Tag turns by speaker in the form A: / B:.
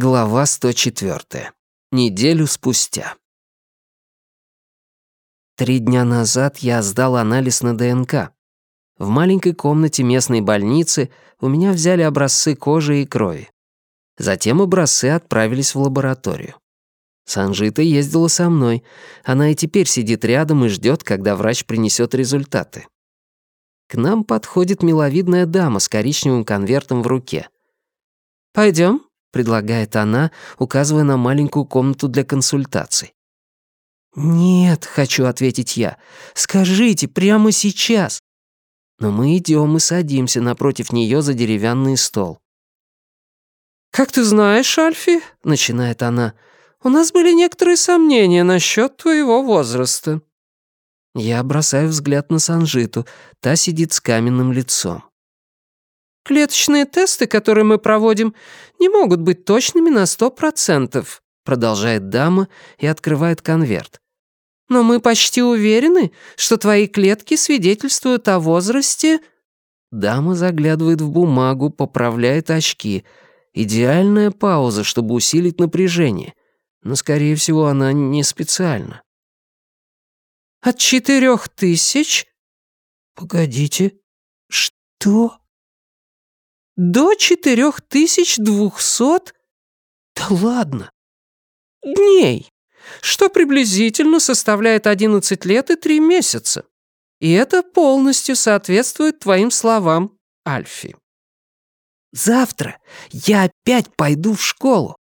A: Глава 104. Неделю спустя. Три дня назад я сдал анализ на ДНК. В маленькой комнате местной больницы у меня взяли образцы кожи и крови. Затем образцы отправились в лабораторию. Санжита ездила со мной. Она и теперь сидит рядом и ждет, когда врач принесет результаты. К нам подходит миловидная дама с коричневым конвертом в руке. Пойдем, предлагает она, указывая на маленькую комнату для консультаций. «Нет», — хочу ответить я, — «скажите прямо сейчас». Но мы идем и садимся напротив нее за деревянный стол.
B: «Как ты знаешь, Альфи», — начинает она, — у нас были некоторые сомнения насчет твоего возраста».
A: Я бросаю взгляд на Санжиту. Та сидит с каменным лицом.
B: «Клеточные тесты, которые мы проводим, не могут быть точными на сто процентов», продолжает дама и открывает конверт. «Но мы почти уверены, что твои клетки свидетельствуют о возрасте...»
A: Дама заглядывает в бумагу, поправляет очки. Идеальная пауза, чтобы усилить напряжение но, скорее всего, она не специально.
B: «От четырех тысяч?»
A: «Погодите, что?»
B: «До четырех тысяч двухсот?»
A: «Да ладно!»
B: «Дней, что приблизительно составляет одиннадцать лет и три месяца. И это полностью соответствует твоим словам, Альфи».
A: «Завтра я опять пойду в школу.